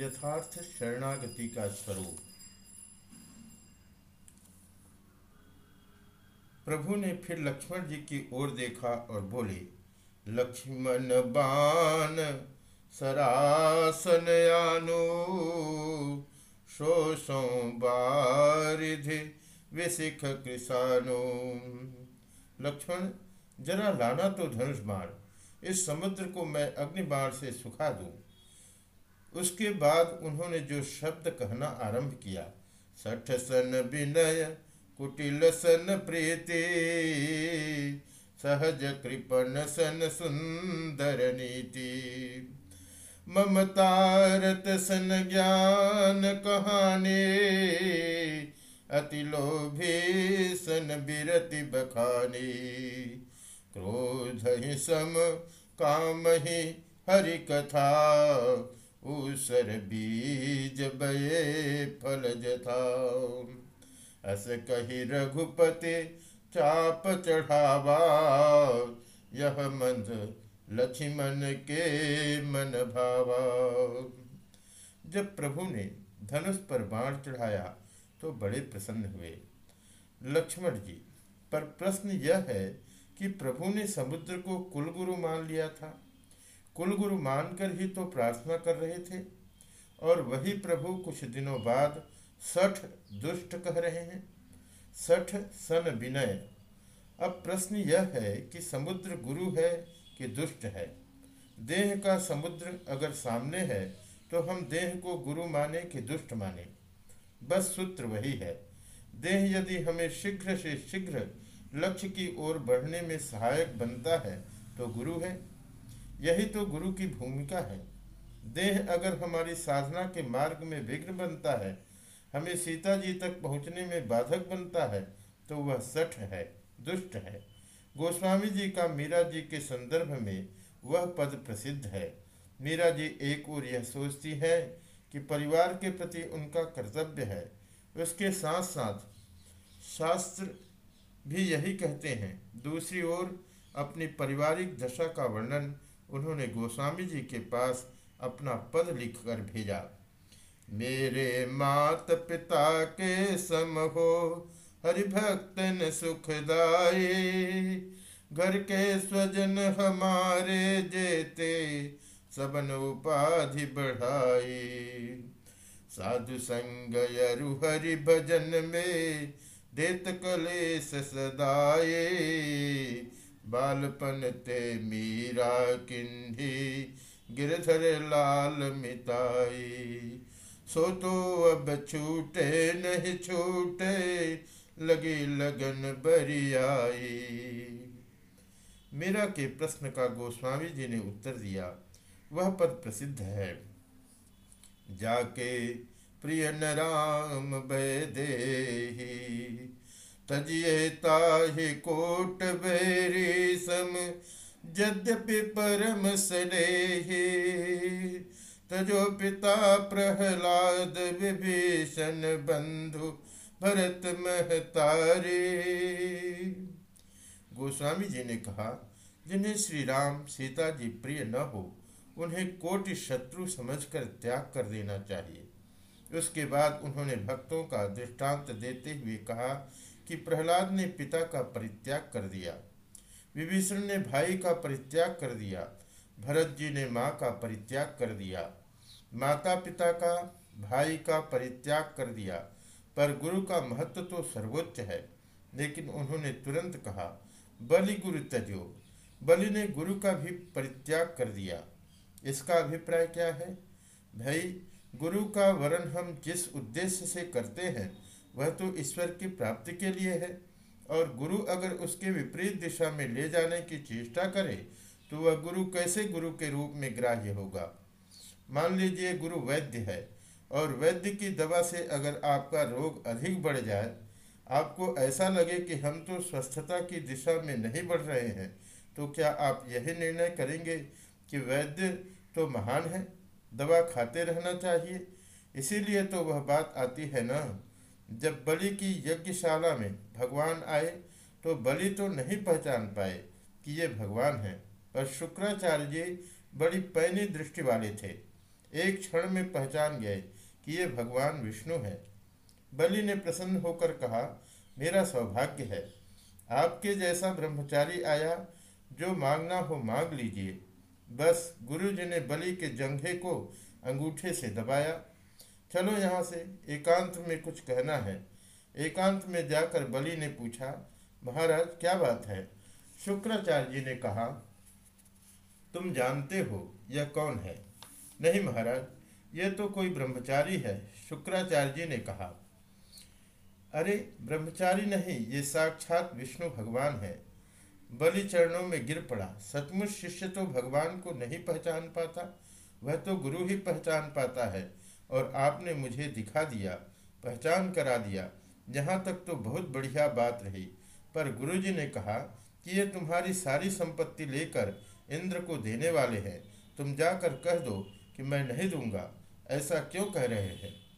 यथार्थ शरणागति का स्वरूप। प्रभु ने फिर लक्ष्मण जी की ओर देखा और बोले, लक्ष्मण बान, सरासन आनो शोषो बारिधि विशिख किसानो लक्ष्मण, जरा लाना तो धनुष बाण इस समुद्र को मैं अग्निबाण से सुखा दूँ। उसके बाद उन्होंने जो शब्द कहना आरंभ किया सठ सन विनय कुटिल सन प्रीति, सहज कृपण सन सुंदर नीति। ममतारत सन ज्ञान कहानी, अति लोभी सन बिरति बखानी। क्रोध ही सम, काम ही हरि कथा ऊसर बीज बये फल जथा अस कही रघुपति चाप चढ़ावा। यह मंद लक्ष्मण के मन भावा। जब प्रभु ने धनुष पर बाण चढ़ाया तो बड़े प्रसन्न हुए। लक्ष्मण जी, पर प्रश्न यह है कि प्रभु ने समुद्र को कुलगुरु मान लिया था? कुलगुरु मानकर ही तो प्रार्थना कर रहे थे। और वही प्रभु कुछ दिनों बाद सठ दुष्ट कह रहे हैं। सठ सन विनय। अब प्रश्न यह है कि समुद्र गुरु है कि दुष्ट है? देह का समुद्र अगर सामने है तो हम देह को गुरु माने कि दुष्ट माने। बस सूत्र वही है। देह यदि हमें शीघ्र से शीघ्र लक्ष्य की ओर बढ़ने में सहायक बनता है तो गुरु है। यही तो गुरु की भूमिका है। देह अगर हमारी साधना के मार्ग में विघ्न बनता है, हमें सीता जी तक पहुँचने में बाधक बनता है तो वह सठ है, दुष्ट है। गोस्वामी जी का मीरा जी के संदर्भ में वह पद प्रसिद्ध है। मीरा जी एक ओर यह सोचती है कि परिवार के प्रति उनका कर्तव्य है। उसके साथ साथ शास्त्र भी यही कहते हैं। दूसरी ओर अपनी पारिवारिक दशा का वर्णन उन्होंने गोस्वामी जी के पास अपना पद लिखकर भेजा। मेरे मात पिता के सम हो, हरिभक्तन सुखदाये घर के स्वजन हमारे जेते, सबन उपाधि बढ़ाए। साधु संग यरु हरि भजन में देत कलेश सदाए। बालपन ते मीरा किन्ही, गिरधर लाल मिताई। सो तो अब छूटे, नहीं छूटे, लगी लगन बरियाई। मीरा के प्रश्न का गोस्वामी जी ने उत्तर दिया, वह पद प्रसिद्ध है। जाके प्रिय न राम दे तजिए ताहि कोट बेरी सम, यद्यपि परम स्नेही। तजो पिता प्रहलाद विभीषण बंधु, भरत महतारी। गोस्वामी जी ने कहा, जिन्हें श्री राम सीता जी प्रिय न हो, उन्हें कोटि शत्रु समझकर त्याग कर देना चाहिए। उसके बाद उन्होंने भक्तों का दृष्टांत देते हुए कहा कि प्रहलाद ने पिता का परित्याग कर दिया। विभीषण ने भाई का परित्याग कर दिया। भरत जी ने माँ का परित्याग कर दिया। माता पिता का, भाई का परित्याग कर दिया। पर गुरु का महत्व तो सर्वोच्च है, लेकिन उन्होंने तुरंत कहा, बलि गुरु तजो बलि ने गुरु का भी परित्याग कर दिया। इसका अभिप्राय क्या है? भाई, गुरु का वरण हम जिस उद्देश्य से करते हैं वह तो ईश्वर की प्राप्ति के लिए है। और गुरु अगर उसके विपरीत दिशा में ले जाने की चेष्टा करे तो वह गुरु कैसे गुरु के रूप में ग्राह्य होगा? मान लीजिए गुरु वैद्य है, और वैद्य की दवा से अगर आपका रोग अधिक बढ़ जाए, आपको ऐसा लगे कि हम तो स्वस्थता की दिशा में नहीं बढ़ रहे हैं तो क्या आप यही निर्णय करेंगे कि वैद्य तो महान है, दवा खाते रहना चाहिए? इसीलिए तो वह बात आती है ना। जब बलि की यज्ञशाला में भगवान आए तो बलि तो नहीं पहचान पाए कि ये भगवान हैं, पर शुक्राचार्य जी बड़ी पैनी दृष्टि वाले थे। एक क्षण में पहचान गए कि ये भगवान विष्णु हैं। बलि ने प्रसन्न होकर कहा, मेरा सौभाग्य है। आपके जैसा ब्रह्मचारी आया, जो मांगना हो मांग लीजिए। बस गुरुजी ने बलि के जंघे को अंगूठे से दबाया चलो यहाँ से एकांत में कुछ कहना है। एकांत में जाकर बलि ने पूछा, महाराज, क्या बात है? शुक्राचार्य जी ने कहा, तुम जानते हो यह कौन है? नहीं महाराज यह तो कोई ब्रह्मचारी है, शुक्राचार्य जी ने कहा। अरे, ब्रह्मचारी नहीं, ये साक्षात विष्णु भगवान है। बलि चरणों में गिर पड़ा। सचमुच शिष्य तो भगवान को नहीं पहचान पाता, वह तो गुरु ही पहचान पाता है। और आपने मुझे दिखा दिया, पहचान करा दिया। यहाँ तक तो बहुत बढ़िया बात रही। पर गुरुजी ने कहा कि ये तुम्हारी सारी संपत्ति लेकर इंद्र को देने वाले हैं। तुम जाकर कह दो कि मैं नहीं दूँगा। ऐसा क्यों कह रहे हैं?